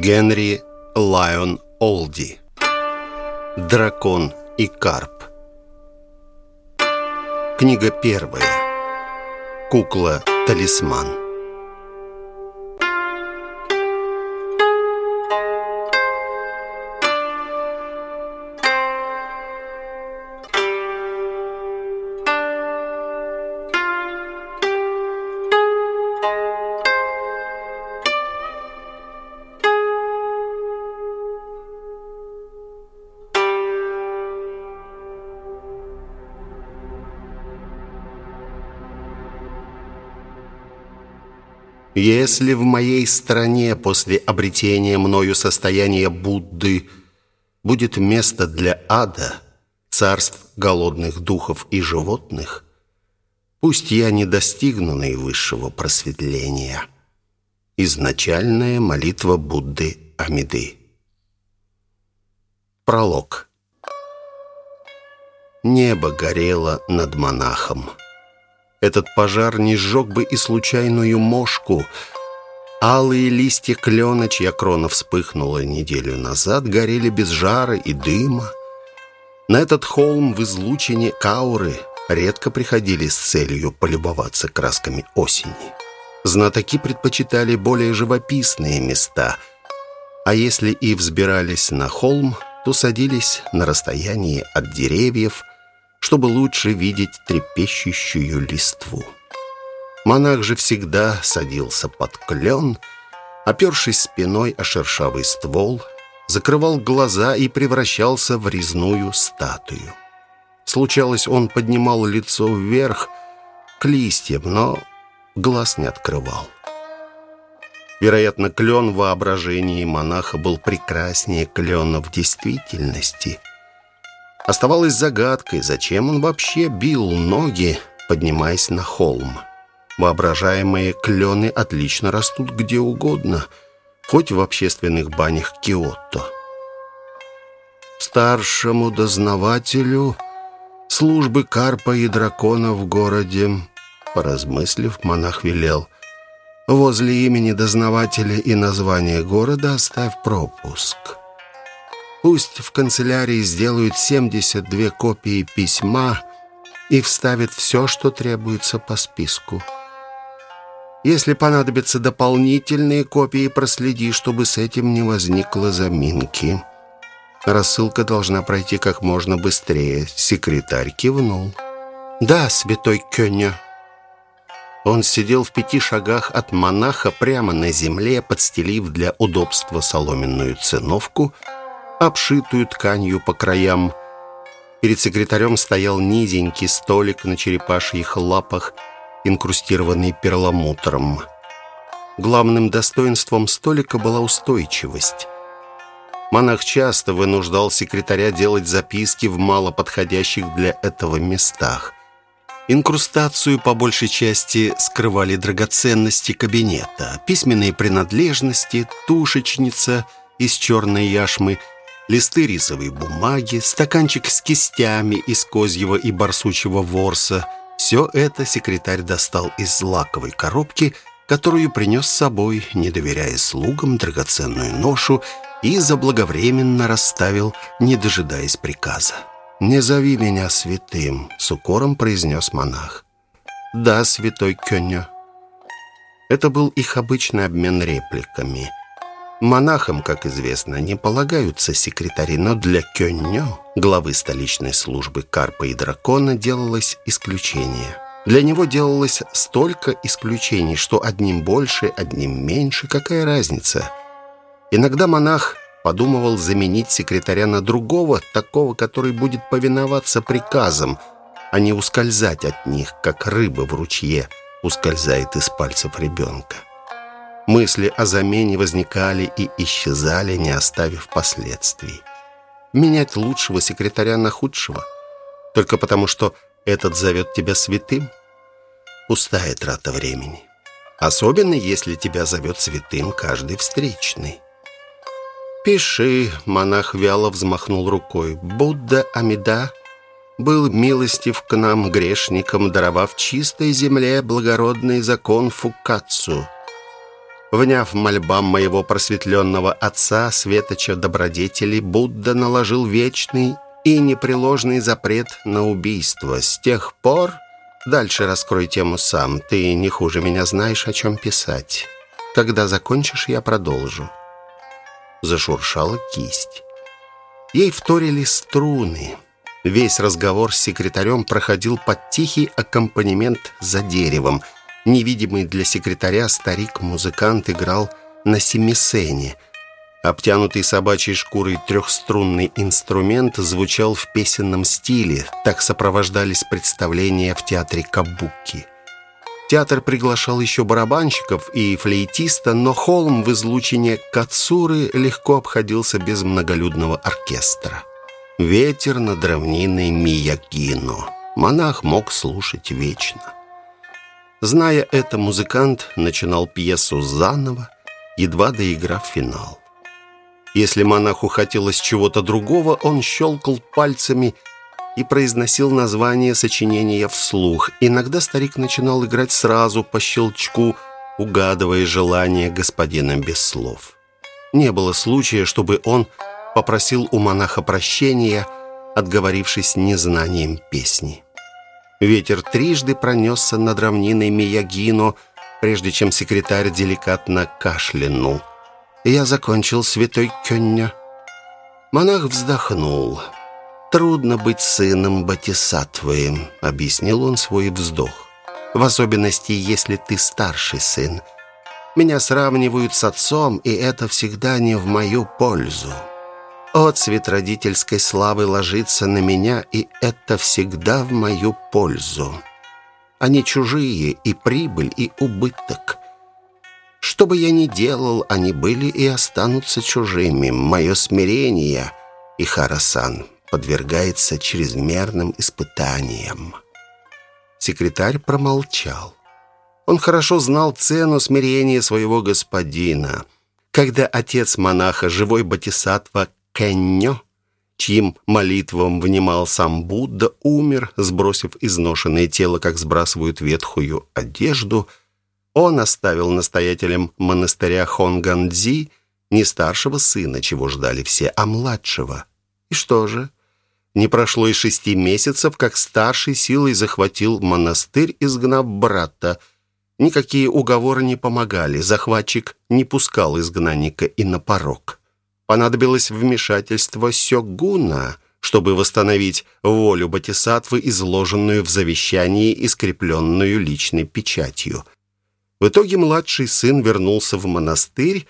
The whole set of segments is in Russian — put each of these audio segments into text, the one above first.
Генри Лайон Олди. Дракон и карп Книга первая. Кукла-талисман Если в моей стране после обретения мною состояния Будды будет место для ада, царств голодных духов и животных, пусть я не достигну наивысшего просветления. Изначальная молитва Будды Амиды. Пролог. Небо горело над монахом. Этот пожар не сжег бы и случайную мошку. Алые листья клена, чья крона вспыхнула неделю назад, горели без жара и дыма. На этот холм в излучине Кауры редко приходили с целью полюбоваться красками осени. Знатоки предпочитали более живописные места, а если и взбирались на холм, то садились на расстоянии от деревьев – чтобы лучше видеть трепещущую листву. Монах же всегда садился под клен, опершись спиной о шершавый ствол, закрывал глаза и превращался в резную статую. Случалось, он поднимал лицо вверх к листьям, но глаз не открывал. Вероятно, клен в воображении монаха был прекраснее клена в действительности – Оставалось загадкой, зачем он вообще бил ноги, поднимаясь на холм. Воображаемые клены отлично растут где угодно, хоть в общественных банях Киотто. Старшему дознавателю службы карпа и дракона в городе, поразмыслив, монах велел, возле имени дознавателя и названия города оставь пропуск. Пусть в канцелярии сделают 72 копии письма и вставят все, что требуется по списку. Если понадобятся дополнительные копии, проследи, чтобы с этим не возникло заминки. Рассылка должна пройти как можно быстрее. Секретарь кивнул. «Да, святой Кёня». Он сидел в пяти шагах от монаха прямо на земле, подстелив для удобства соломенную циновку – обшитую тканью по краям. Перед секретарем стоял низенький столик на черепашьих лапах, инкрустированный перламутром. Главным достоинством столика была устойчивость. Монах часто вынуждал секретаря делать записки в малоподходящих для этого местах. Инкрустацию по большей части скрывали драгоценности кабинета, письменные принадлежности, тушечница из черной яшмы – листы рисовой бумаги, стаканчик с кистями из козьего и барсучьего ворса. Все это секретарь достал из лаковой коробки, которую принес с собой, не доверяя слугам драгоценную ношу, и заблаговременно расставил, не дожидаясь приказа. «Не зови меня святым», — с укором произнес монах. «Да, святой Кёньо». Это был их обычный обмен репликами — Монахам, как известно, не полагаются секретари, но для Кёньо, главы столичной службы Карпа и Дракона, делалось исключение. Для него делалось столько исключений, что одним больше, одним меньше, какая разница? Иногда монах подумывал заменить секретаря на другого, такого, который будет повиноваться приказам, а не ускользать от них, как рыба в ручье ускользает из пальцев ребенка. Мысли о замене возникали и исчезали, не оставив последствий. Менять лучшего секретаря на худшего, только потому что этот зовет тебя святым? Пустая трата времени. Особенно, если тебя зовет святым каждый встречный. «Пиши», — монах вяло взмахнул рукой. «Будда Амида был милостив к нам, грешникам, даровав чистой земле благородный закон Фукацу. Вняв мольбам моего просветленного отца, светоча добродетели, Будда наложил вечный и непреложный запрет на убийство. С тех пор... Дальше раскрой тему сам. Ты не хуже меня знаешь, о чем писать. Когда закончишь, я продолжу. Зашуршала кисть. Ей вторили струны. Весь разговор с секретарем проходил под тихий аккомпанемент за деревом. Невидимый для секретаря старик-музыкант играл на семисене. Обтянутый собачьей шкурой трехструнный инструмент звучал в песенном стиле. Так сопровождались представления в театре Кабуки. Театр приглашал еще барабанщиков и флейтиста, но холм в излучине Кацуры легко обходился без многолюдного оркестра. Ветер над равниной Миякино. Монах мог слушать вечно. Зная это, музыкант начинал пьесу заново, едва доиграв финал. Если монаху хотелось чего-то другого, он щелкал пальцами и произносил название сочинения вслух. Иногда старик начинал играть сразу по щелчку, угадывая желание господина без слов. Не было случая, чтобы он попросил у монаха прощения, отговорившись незнанием песни. Ветер трижды пронесся над равниной Миягино, прежде чем секретарь деликатно кашлянул. «Я закончил, святой Кёння». Монах вздохнул. «Трудно быть сыном Батисатвы», — объяснил он свой вздох. «В особенности, если ты старший сын. Меня сравнивают с отцом, и это всегда не в мою пользу». Отцвет родительской славы ложится на меня, и это всегда в мою пользу. Они чужие, и прибыль, и убыток. Что бы я ни делал, они были и останутся чужими. Мое смирение, и Харасан, подвергается чрезмерным испытаниям. Секретарь промолчал. Он хорошо знал цену смирения своего господина. Когда отец монаха, живой Батисатва, Кеннё, чьим молитвам внимал сам Будда, умер, сбросив изношенное тело, как сбрасывают ветхую одежду. Он оставил настоятелем монастыря Хонгандзи не старшего сына, чего ждали все, а младшего. И что же? Не прошло и шести месяцев, как старший силой захватил монастырь, изгнав брата. Никакие уговоры не помогали, захватчик не пускал изгнанника и на порог. Понадобилось вмешательство Сёгуна, чтобы восстановить волю Батисатвы, изложенную в завещании и скрепленную личной печатью. В итоге младший сын вернулся в монастырь,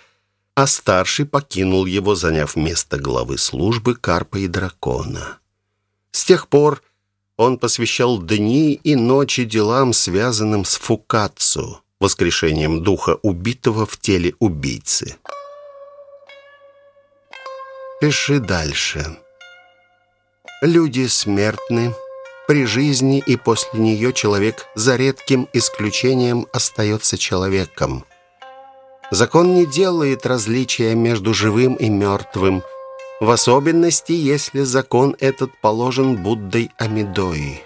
а старший покинул его, заняв место главы службы Карпа и Дракона. С тех пор он посвящал дни и ночи делам, связанным с фукацу, воскрешением духа убитого в теле убийцы. Пиши дальше. Люди смертны. При жизни и после нее человек за редким исключением остается человеком. Закон не делает различия между живым и мертвым, в особенности, если закон этот положен Буддой Амидои.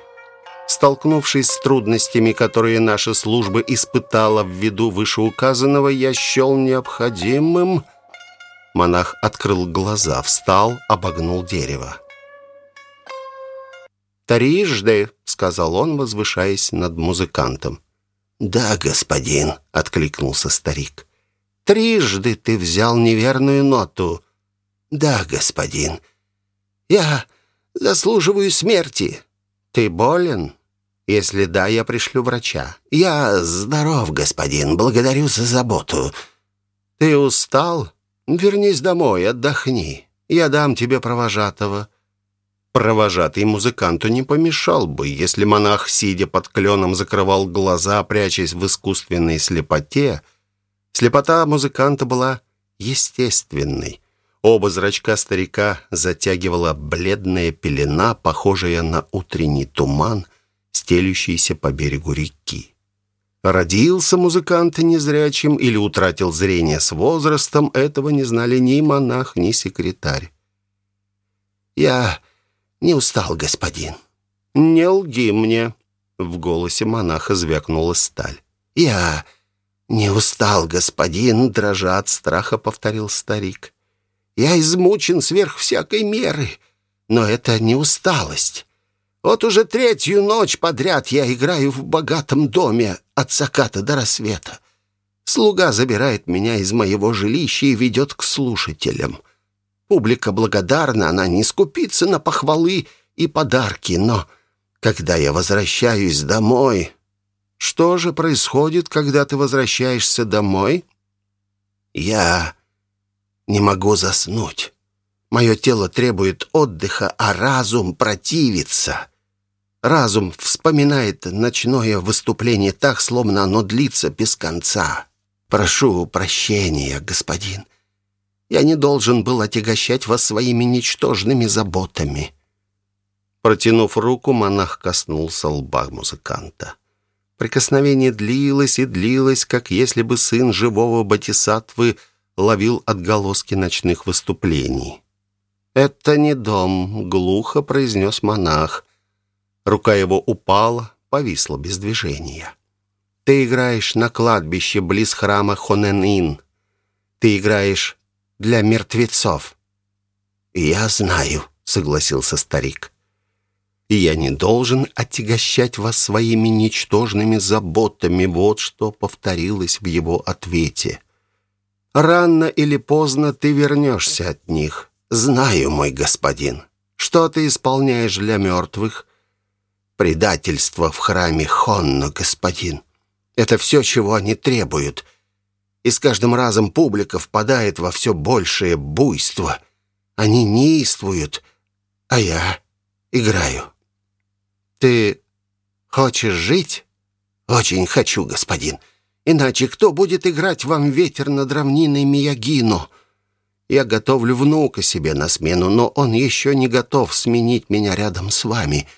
Столкнувшись с трудностями, которые наша служба испытала в виду вышеуказанного, я счел необходимым Монах открыл глаза, встал, обогнул дерево. «Трижды», — сказал он, возвышаясь над музыкантом. «Да, господин», — откликнулся старик. «Трижды ты взял неверную ноту». «Да, господин. Я заслуживаю смерти». «Ты болен?» «Если да, я пришлю врача». «Я здоров, господин. Благодарю за заботу». «Ты устал?» «Вернись домой, отдохни. Я дам тебе провожатого». Провожатый музыканту не помешал бы, если монах, сидя под кленом, закрывал глаза, прячась в искусственной слепоте. Слепота музыканта была естественной. Оба зрачка старика затягивала бледная пелена, похожая на утренний туман, стелющийся по берегу реки. Родился музыкант незрячим или утратил зрение с возрастом, этого не знали ни монах, ни секретарь. «Я не устал, господин». «Не лги мне», — в голосе монаха звякнула сталь. «Я «Не устал, господин», — дрожа от страха, повторил старик. «Я измучен сверх всякой меры, но это не усталость. Вот уже третью ночь подряд я играю в богатом доме от заката до рассвета. Слуга забирает меня из моего жилища и ведет к слушателям. Публика благодарна, она не скупится на похвалы и подарки, но когда я возвращаюсь домой... Что же происходит, когда ты возвращаешься домой? Я не могу заснуть. Мое тело требует отдыха, а разум противится. Разум вспоминает ночное выступление так, словно оно длится без конца. Прошу прощения, господин. Я не должен был отягощать вас своими ничтожными заботами». Протянув руку, монах коснулся лба музыканта. Прикосновение длилось и длилось, как если бы сын живого Батисатвы ловил отголоски ночных выступлений. «Это не дом», — глухо произнес монах. Рука его упала, повисла без движения. «Ты играешь на кладбище близ храма Хонен-Ин. Ты играешь для мертвецов». «Я знаю», — согласился старик и я не должен отягощать вас своими ничтожными заботами. Вот что повторилось в его ответе. Рано или поздно ты вернешься от них. Знаю, мой господин. Что ты исполняешь для мертвых? Предательство в храме Хонно, господин. Это все, чего они требуют. И с каждым разом публика впадает во все большее буйство. Они неистуют, а я играю. «Ты хочешь жить?» «Очень хочу, господин. Иначе кто будет играть вам ветер над равниной Миягино?» «Я готовлю внука себе на смену, но он еще не готов сменить меня рядом с вами.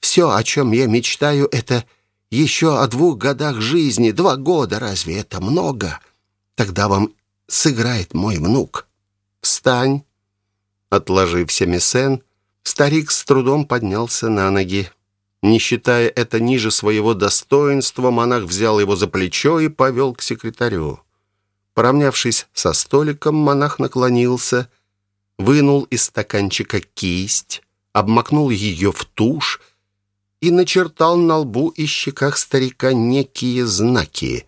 Все, о чем я мечтаю, это еще о двух годах жизни. Два года, разве это много? Тогда вам сыграет мой внук. Встань!» Отложив семисен, старик с трудом поднялся на ноги. Не считая это ниже своего достоинства, монах взял его за плечо и повел к секретарю. Поравнявшись со столиком, монах наклонился, вынул из стаканчика кисть, обмакнул ее в тушь и начертал на лбу и щеках старика некие знаки.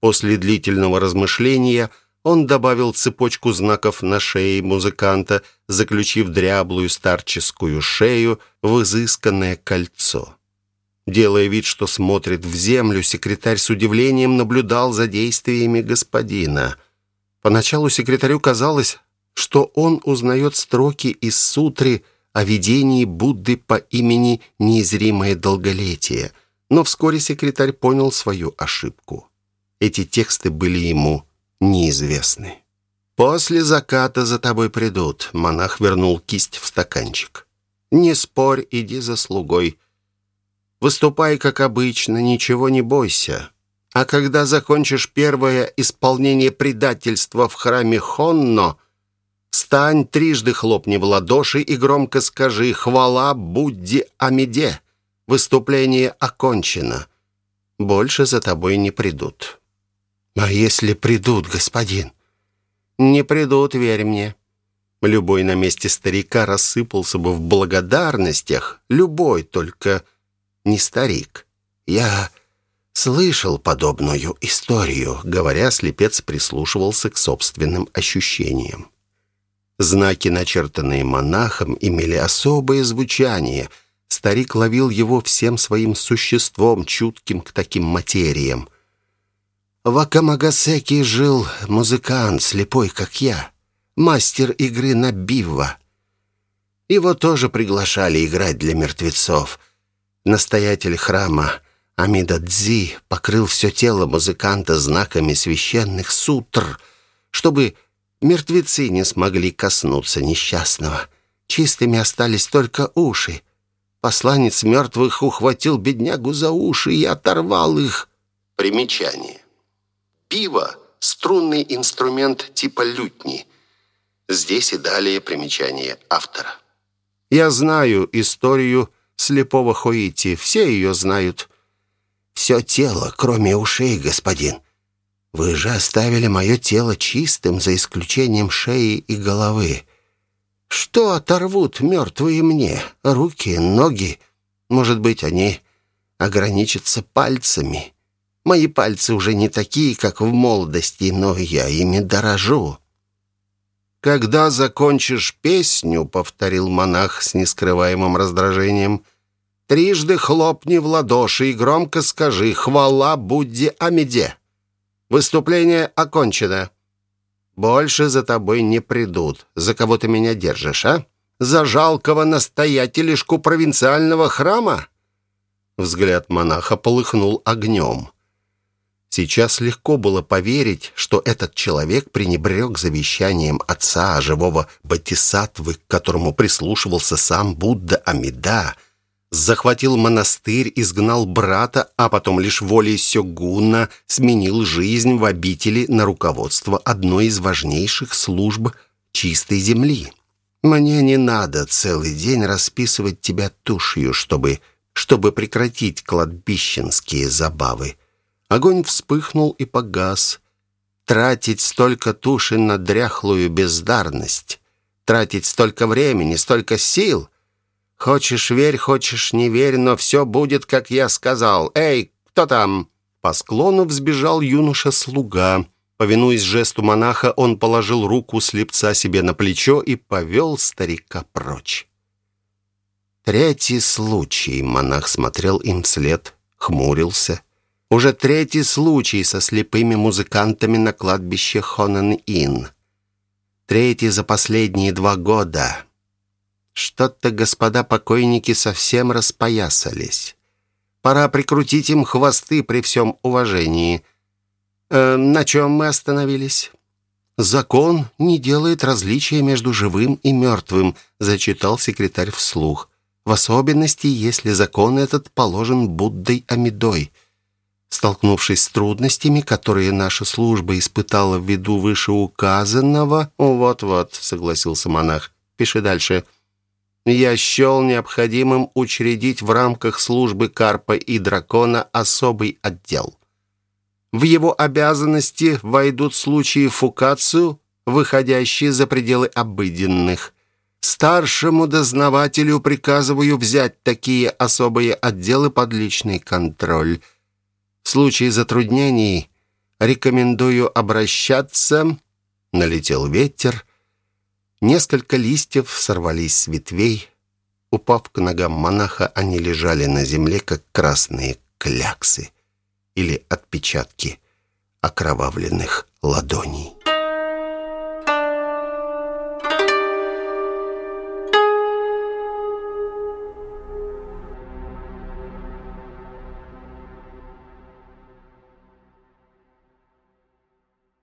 После длительного размышления он добавил цепочку знаков на шее музыканта, заключив дряблую старческую шею в изысканное кольцо. Делая вид, что смотрит в землю, секретарь с удивлением наблюдал за действиями господина. Поначалу секретарю казалось, что он узнает строки из сутры о видении Будды по имени «Неизримое долголетие», но вскоре секретарь понял свою ошибку. Эти тексты были ему неизвестны. «После заката за тобой придут», — монах вернул кисть в стаканчик. «Не спорь, иди за слугой. Выступай, как обычно, ничего не бойся. А когда закончишь первое исполнение предательства в храме Хонно, встань, трижды хлопни в ладоши и громко скажи «Хвала Будде Амиде». Выступление окончено. Больше за тобой не придут». «А если придут, господин?» «Не придут, верь мне». Любой на месте старика рассыпался бы в благодарностях. Любой, только не старик. Я слышал подобную историю. Говоря, слепец прислушивался к собственным ощущениям. Знаки, начертанные монахом, имели особое звучание. Старик ловил его всем своим существом, чутким к таким материям. В Акамагасеке жил музыкант, слепой, как я, мастер игры на бивва. Его тоже приглашали играть для мертвецов. Настоятель храма Амида Дзи покрыл все тело музыканта знаками священных сутр, чтобы мертвецы не смогли коснуться несчастного. Чистыми остались только уши. Посланец мертвых ухватил беднягу за уши и оторвал их. Примечание. Пиво — струнный инструмент типа лютни. Здесь и далее примечание автора. Я знаю историю слепого Хоити. Все ее знают. Все тело, кроме ушей, господин. Вы же оставили мое тело чистым, за исключением шеи и головы. Что оторвут мертвые мне? Руки, ноги? Может быть, они ограничатся пальцами? Мои пальцы уже не такие, как в молодости, но я ими дорожу». «Когда закончишь песню», — повторил монах с нескрываемым раздражением, «трижды хлопни в ладоши и громко скажи «Хвала Будде Амиде». Выступление окончено. Больше за тобой не придут. За кого ты меня держишь, а? За жалкого настоятелишку провинциального храма?» Взгляд монаха полыхнул огнем. Сейчас легко было поверить, что этот человек пренебрег завещанием отца, живого Батисатвы, к которому прислушивался сам Будда Амида, захватил монастырь, изгнал брата, а потом лишь волей Сёгуна сменил жизнь в обители на руководство одной из важнейших служб чистой земли. Мне не надо целый день расписывать тебя тушью, чтобы, чтобы прекратить кладбищенские забавы. Огонь вспыхнул и погас. Тратить столько туши на дряхлую бездарность, тратить столько времени, столько сил. Хочешь верь, хочешь не верь, но все будет, как я сказал. Эй, кто там? По склону взбежал юноша-слуга. Повинуясь жесту монаха, он положил руку слепца себе на плечо и повел старика прочь. Третий случай монах смотрел им вслед, хмурился — уже третий случай со слепыми музыкантами на кладбище Хонан-Ин. Третий за последние два года. Что-то господа покойники совсем распоясались. Пора прикрутить им хвосты при всем уважении. Э, на чем мы остановились? «Закон не делает различия между живым и мертвым», зачитал секретарь вслух. «В особенности, если закон этот положен Буддой Амидой». Столкнувшись с трудностями, которые наша служба испытала ввиду вышеуказанного... «Вот-вот», — согласился монах, — «пиши дальше». «Я счел необходимым учредить в рамках службы Карпа и Дракона особый отдел. В его обязанности войдут случаи фукацию, выходящие за пределы обыденных. Старшему дознавателю приказываю взять такие особые отделы под личный контроль». В случае затруднений рекомендую обращаться. Налетел ветер. Несколько листьев сорвались с ветвей. Упав к ногам монаха, они лежали на земле, как красные кляксы или отпечатки окровавленных ладоней.